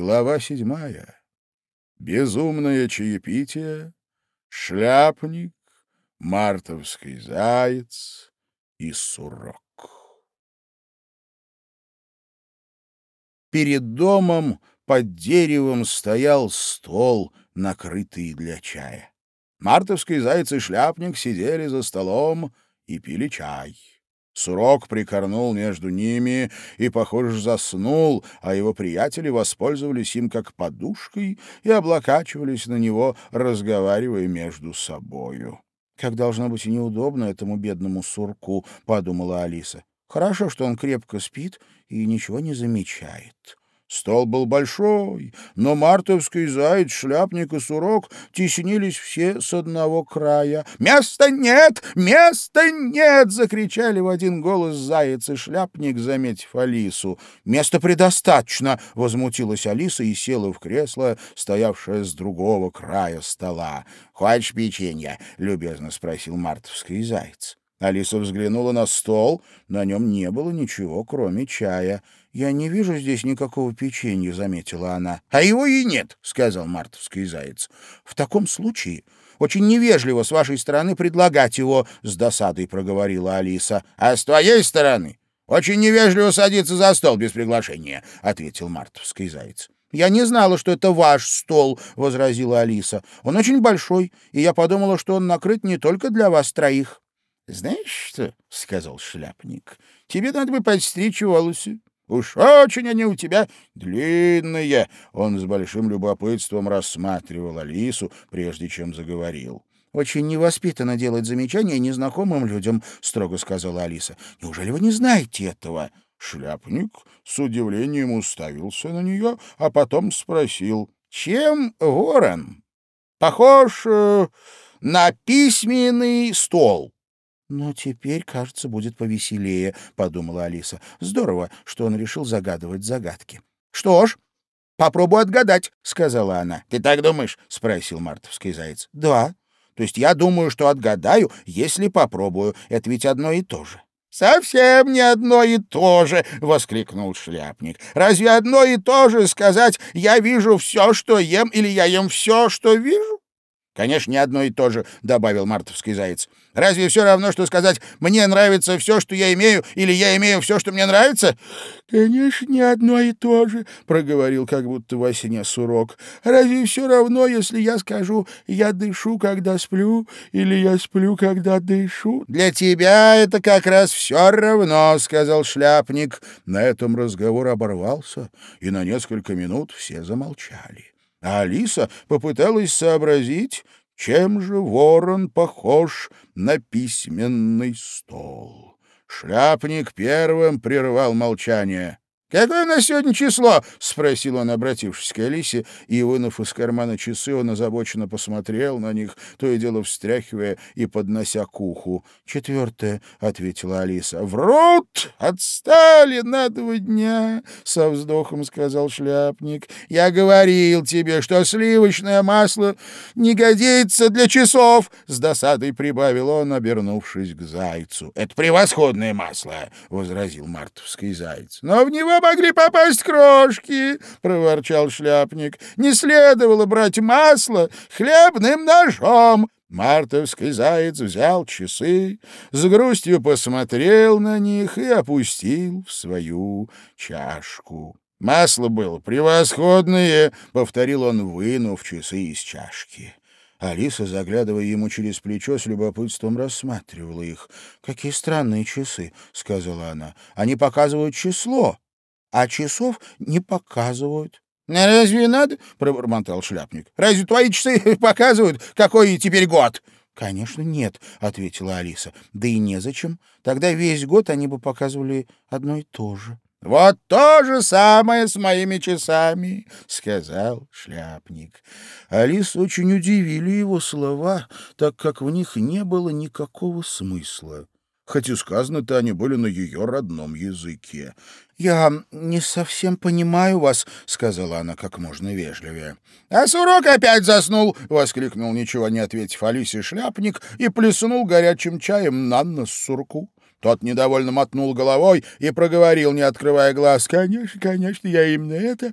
Глава седьмая. Безумное чаепитие, шляпник, мартовский заяц и сурок. Перед домом под деревом стоял стол, накрытый для чая. Мартовский заяц и шляпник сидели за столом и пили чай. Сурок прикорнул между ними и, похоже, заснул, а его приятели воспользовались им как подушкой и облокачивались на него, разговаривая между собою. «Как должно быть неудобно этому бедному сурку», — подумала Алиса. «Хорошо, что он крепко спит и ничего не замечает». Стол был большой, но мартовский заяц, шляпник и сурок теснились все с одного края. «Места нет! Места нет!» — закричали в один голос заяц и шляпник, заметив Алису. «Места предостаточно!» — возмутилась Алиса и села в кресло, стоявшее с другого края стола. «Хочешь печенья?» — любезно спросил мартовский заяц. Алиса взглянула на стол. На нем не было ничего, кроме чая. «Я не вижу здесь никакого печенья», — заметила она. «А его и нет», — сказал мартовский заяц. «В таком случае очень невежливо с вашей стороны предлагать его», — с досадой проговорила Алиса. «А с твоей стороны очень невежливо садиться за стол без приглашения», — ответил мартовский заяц. «Я не знала, что это ваш стол», — возразила Алиса. «Он очень большой, и я подумала, что он накрыт не только для вас троих». «Знаешь что?» — сказал шляпник. «Тебе надо бы подстричь волосы. Уж очень они у тебя длинные. Он с большим любопытством рассматривал Алису, прежде чем заговорил. «Очень невоспитанно делать замечания незнакомым людям», — строго сказала Алиса. «Неужели вы не знаете этого?» Шляпник с удивлением уставился на нее, а потом спросил, «Чем ворон похож э, на письменный стол?» «Но теперь, кажется, будет повеселее», — подумала Алиса. «Здорово, что он решил загадывать загадки». «Что ж, попробуй отгадать», — сказала она. «Ты так думаешь?» — спросил мартовский заяц. «Да. То есть я думаю, что отгадаю, если попробую. Это ведь одно и то же». «Совсем не одно и то же!» — воскликнул шляпник. «Разве одно и то же сказать «я вижу все, что ем» или «я ем все, что вижу»?» «Конечно, не одно и то же», — добавил мартовский заяц. «Разве все равно, что сказать «мне нравится все, что я имею» или «я имею все, что мне нравится»?» «Конечно, не одно и то же», — проговорил как будто во сне сурок. «Разве все равно, если я скажу «я дышу, когда сплю» или «я сплю, когда дышу»?» «Для тебя это как раз все равно», — сказал шляпник. На этом разговор оборвался, и на несколько минут все замолчали а Алиса попыталась сообразить, чем же ворон похож на письменный стол. Шляпник первым прервал молчание. «Какое у нас сегодня число?» — спросил он, обратившись к Алисе, и, вынув из кармана часы, он озабоченно посмотрел на них, то и дело встряхивая и поднося к уху. «Четвертое», — ответила Алиса. «Врут! Отстали на два дня!» — со вздохом сказал шляпник. «Я говорил тебе, что сливочное масло не годится для часов!» — с досадой прибавил он, обернувшись к зайцу. «Это превосходное масло!» — возразил мартовский заяц. «Но в него могли попасть крошки, — проворчал шляпник. — Не следовало брать масло хлебным ножом. Мартовский заяц взял часы, с грустью посмотрел на них и опустил в свою чашку. «Масло было превосходное», — повторил он, вынув часы из чашки. Алиса, заглядывая ему через плечо, с любопытством рассматривала их. «Какие странные часы», — сказала она. «Они показывают число, а часов не показывают. «Разве надо?» — пробормотал шляпник. «Разве твои часы показывают, какой теперь год?» «Конечно, нет», — ответила Алиса. «Да и незачем. Тогда весь год они бы показывали одно и то же». «Вот то же самое с моими часами», — сказал шляпник. Алис очень удивили его слова, так как в них не было никакого смысла хоть и сказано-то они были на ее родном языке. «Я не совсем понимаю вас», — сказала она как можно вежливее. «А сурок опять заснул!» — воскликнул, ничего не ответив Алисе шляпник и плеснул горячим чаем на нос сурку. Тот недовольно мотнул головой и проговорил, не открывая глаз. «Конечно, конечно, я именно это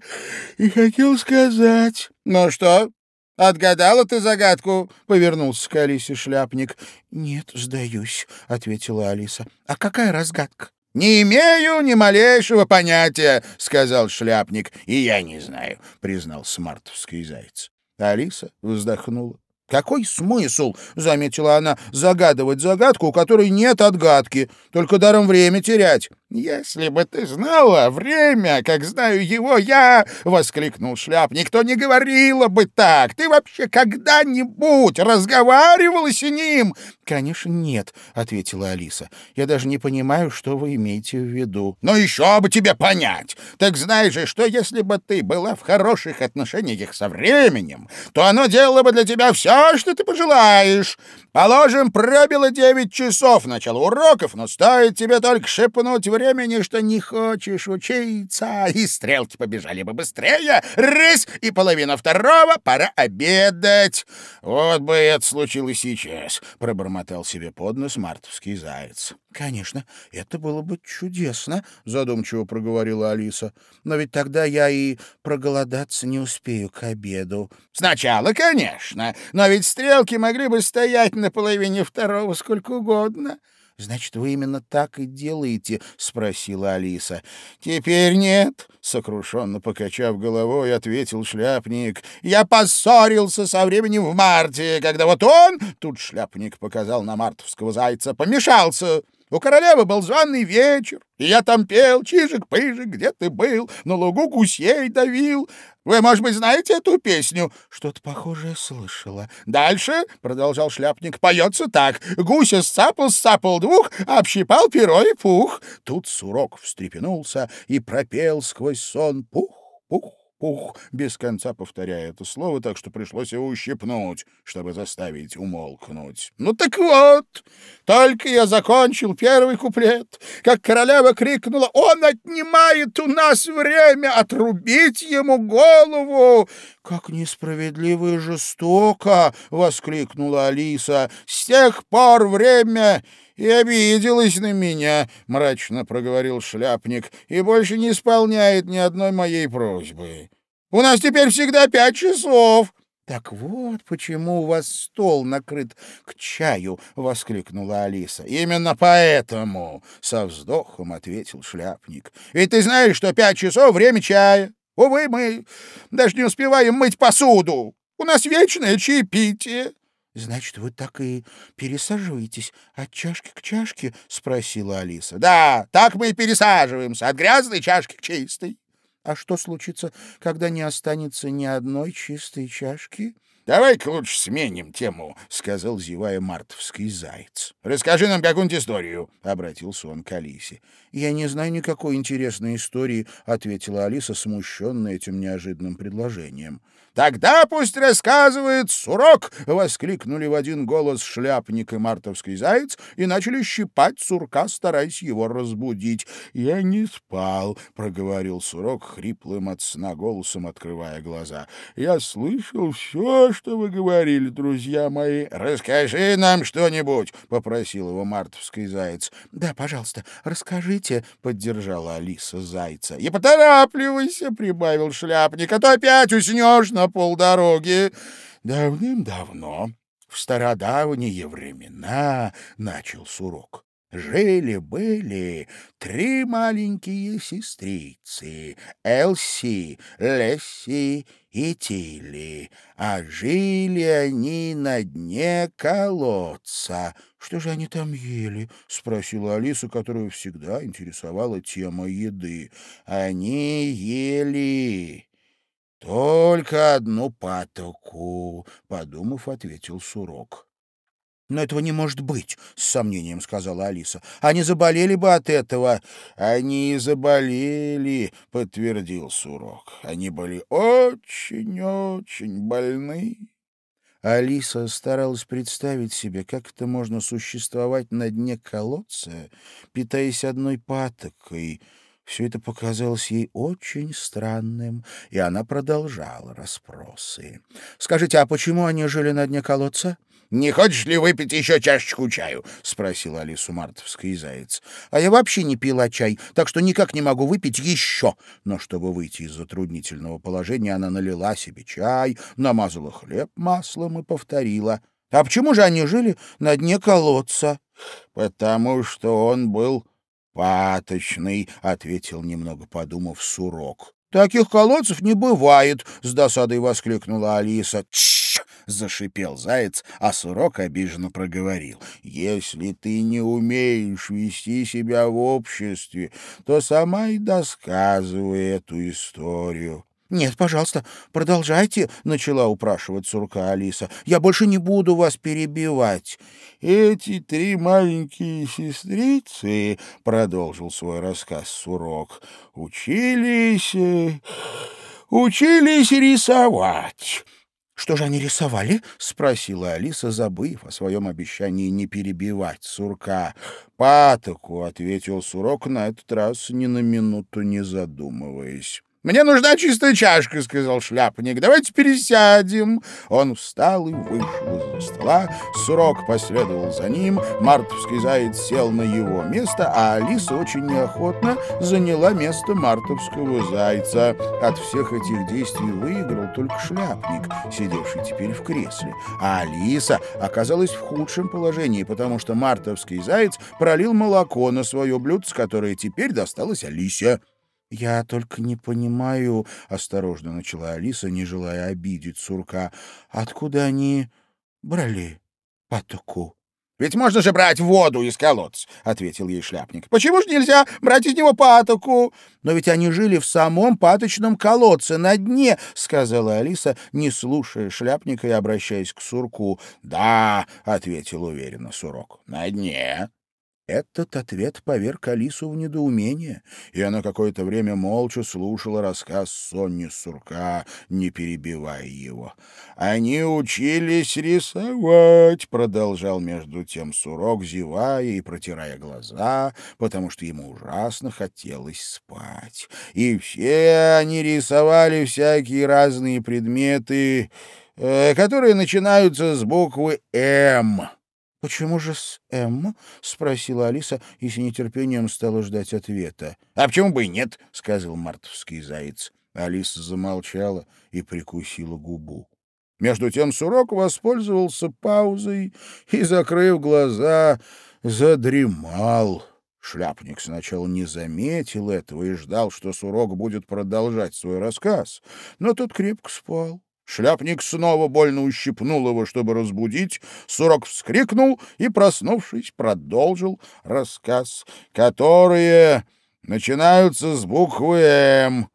и хотел сказать». «Ну что, отгадала ты загадку?» — повернулся к Алисе шляпник. «Нет, сдаюсь», — ответила Алиса. «А какая разгадка?» «Не имею ни малейшего понятия», — сказал шляпник. «И я не знаю», — признал смартовский заяц. Алиса вздохнула. «Какой смысл, — заметила она, — загадывать загадку, у которой нет отгадки, только даром время терять?» «Если бы ты знала время, как знаю его я!» — воскликнул шляпник. «То не говорила бы так! Ты вообще когда-нибудь разговаривала с ним?» «Конечно, нет», — ответила Алиса. «Я даже не понимаю, что вы имеете в виду». «Ну еще бы тебе понять! Так знаешь же, что если бы ты была в хороших отношениях со временем, то оно делало бы для тебя все, что ты пожелаешь. Положим, пробило девять часов начала уроков, но стоит тебе только шепнуть времени, что не хочешь учиться, и стрелки побежали бы быстрее. Рысь, и половина второго, пора обедать. Вот бы это случилось сейчас, — пробормотал себе под нос мартовский заяц. — Конечно, это было бы чудесно, — задумчиво проговорила Алиса. — Но ведь тогда я и проголодаться не успею к обеду. — Сначала, конечно, но ведь стрелки могли бы стоять на половине второго сколько угодно. — Значит, вы именно так и делаете? — спросила Алиса. — Теперь нет, — сокрушенно покачав головой, ответил шляпник. — Я поссорился со временем в марте, когда вот он, — тут шляпник показал на мартовского зайца, — помешался. У королевы был званый вечер, и я там пел «Чижик-пыжик, где ты был?» На лугу гусей давил. Вы, может быть, знаете эту песню? Что-то похожее слышала. Дальше, — продолжал шляпник, — поется так. Гуся сцапал, сцапал двух, общипал перо и пух. Тут Сурок встрепенулся и пропел сквозь сон пух, пух, пух, без конца повторяя это слово, так что пришлось его ущипнуть, чтобы заставить умолкнуть. Ну так вот, только я закончил первый куплет, как королева крикнула, «Он отнимает у нас время, отрубить ему голову!» «Как несправедливо и жестоко!» — воскликнула Алиса. «С тех пор время...» и обиделась на меня, — мрачно проговорил шляпник, — и больше не исполняет ни одной моей просьбы. У нас теперь всегда пять часов. — Так вот почему у вас стол накрыт к чаю, — воскликнула Алиса. — Именно поэтому, — со вздохом ответил шляпник. — Ведь ты знаешь, что пять часов — время чая. Увы, мы даже не успеваем мыть посуду. У нас вечное чаепитие. «Значит, вы так и пересаживаетесь от чашки к чашке?» — спросила Алиса. «Да, так мы и пересаживаемся, от грязной чашки к чистой». «А что случится, когда не останется ни одной чистой чашки?» «Давай-ка лучше сменим тему», — сказал, зевая мартовский заяц. «Расскажи нам какую-нибудь историю», — обратился он к Алисе. «Я не знаю никакой интересной истории», — ответила Алиса, смущенная этим неожиданным предложением. «Тогда пусть рассказывает Сурок!» — воскликнули в один голос шляпник и мартовский заяц и начали щипать Сурка, стараясь его разбудить. «Я не спал», — проговорил Сурок хриплым от сна голосом, открывая глаза. «Я слышал все, что вы говорили, друзья мои». «Расскажи нам что-нибудь», — попросил его мартовский заяц. «Да, пожалуйста, расскажите», — поддержала Алиса зайца. «И поторапливайся», — прибавил шляпник, — «а то опять уснешь на полдороги. Давным-давно, в стародавние времена, — начал Сурок, — жили-были три маленькие сестрицы — Элси, Лесси и Тилли, а жили они на дне колодца. — Что же они там ели? — спросила Алиса, которую всегда интересовала тема еды. — Они ели «Только одну патоку», — подумав, ответил Сурок. «Но этого не может быть», — с сомнением сказала Алиса. «Они заболели бы от этого». «Они заболели», — подтвердил Сурок. «Они были очень-очень больны». Алиса старалась представить себе, как это можно существовать на дне колодца, питаясь одной патокой — Все это показалось ей очень странным, и она продолжала расспросы. «Скажите, а почему они жили на дне колодца?» «Не хочешь ли выпить еще чашечку чаю?» — спросил Алису Мартовский заяц. «А я вообще не пила чай, так что никак не могу выпить еще». Но чтобы выйти из затруднительного положения, она налила себе чай, намазала хлеб маслом и повторила. «А почему же они жили на дне колодца?» «Потому что он был «Паточный», — ответил, немного подумав, Сурок. «Таких колодцев не бывает», — с досадой воскликнула Алиса. «Тш!» — зашипел заяц, а Сурок обиженно проговорил. «Если ты не умеешь вести себя в обществе, то сама и досказывай эту историю». «Нет, пожалуйста, продолжайте», — начала упрашивать сурка Алиса. «Я больше не буду вас перебивать». «Эти три маленькие сестрицы», — продолжил свой рассказ сурок, — «учились... Э, учились рисовать». «Что же они рисовали?» — спросила Алиса, забыв о своем обещании не перебивать сурка. «Патоку», — ответил сурок на этот раз ни на минуту не задумываясь. «Мне нужна чистая чашка», — сказал шляпник. «Давайте пересядем». Он встал и вышел из-за стола. Сурок последовал за ним. Мартовский заяц сел на его место, а Алиса очень неохотно заняла место мартовского зайца. От всех этих действий выиграл только шляпник, сидевший теперь в кресле. А Алиса оказалась в худшем положении, потому что мартовский заяц пролил молоко на свое блюдце, которое теперь досталось Алисе. «Я только не понимаю», — осторожно начала Алиса, не желая обидеть сурка, — «откуда они брали патоку?» «Ведь можно же брать воду из колодца», — ответил ей шляпник. «Почему же нельзя брать из него патоку?» «Но ведь они жили в самом паточном колодце, на дне», — сказала Алиса, не слушая шляпника и обращаясь к сурку. «Да», — ответил уверенно сурок, — «на дне». Этот ответ поверг Алису в недоумение, и она какое-то время молча слушала рассказ Сонни Сурка, не перебивая его. «Они учились рисовать», — продолжал между тем Сурок, зевая и протирая глаза, потому что ему ужасно хотелось спать. «И все они рисовали всякие разные предметы, э, которые начинаются с буквы «М». «Почему же с М?» — спросила Алиса и с нетерпением стала ждать ответа. «А почему бы и нет?» — сказал мартовский заяц. Алиса замолчала и прикусила губу. Между тем Сурок воспользовался паузой и, закрыв глаза, задремал. Шляпник сначала не заметил этого и ждал, что Сурок будет продолжать свой рассказ, но тот крепко спал. Шляпник снова больно ущипнул его, чтобы разбудить. Сурок вскрикнул и, проснувшись, продолжил рассказ, которые начинаются с буквы «М»,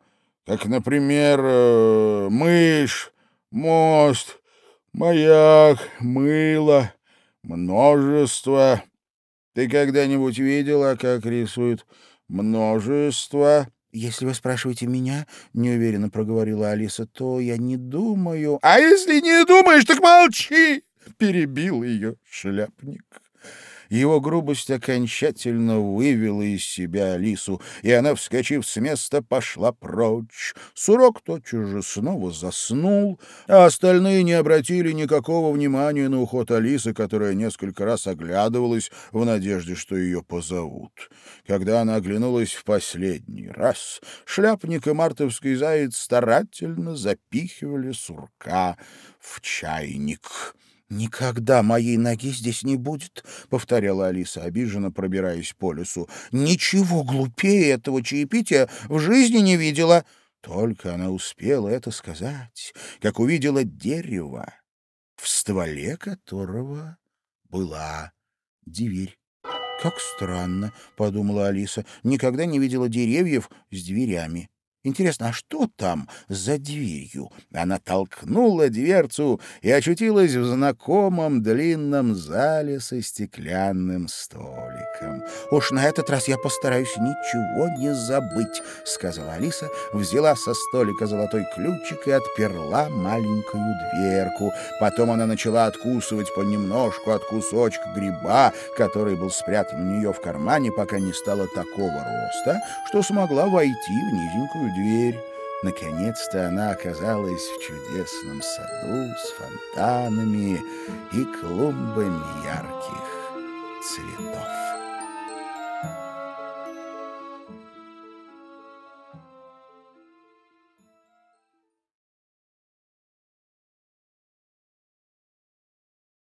как, например, э, мышь, мост, маяк, мыло, множество. Ты когда-нибудь видела, как рисуют множество? «Если вы спрашиваете меня, — неуверенно проговорила Алиса, — то я не думаю...» «А если не думаешь, так молчи!» — перебил ее шляпник. Его грубость окончательно вывела из себя Алису, и она, вскочив с места, пошла прочь. Сурок тотчас же снова заснул, а остальные не обратили никакого внимания на уход Алисы, которая несколько раз оглядывалась в надежде, что ее позовут. Когда она оглянулась в последний раз, шляпник и мартовский заяц старательно запихивали сурка в чайник. «Никогда моей ноги здесь не будет», — повторяла Алиса, обиженно пробираясь по лесу. «Ничего глупее этого чаепития в жизни не видела». Только она успела это сказать, как увидела дерево, в стволе которого была дверь. «Как странно», — подумала Алиса, — «никогда не видела деревьев с дверями». Интересно, а что там за дверью? Она толкнула дверцу и очутилась в знакомом длинном зале со стеклянным столиком. «Уж на этот раз я постараюсь ничего не забыть», — сказала Алиса, взяла со столика золотой ключик и отперла маленькую дверку. Потом она начала откусывать понемножку от кусочка гриба, который был спрятан у нее в кармане, пока не стало такого роста, что смогла войти в низенькую дверь. Наконец-то она оказалась в чудесном саду с фонтанами и клумбами ярких цветов.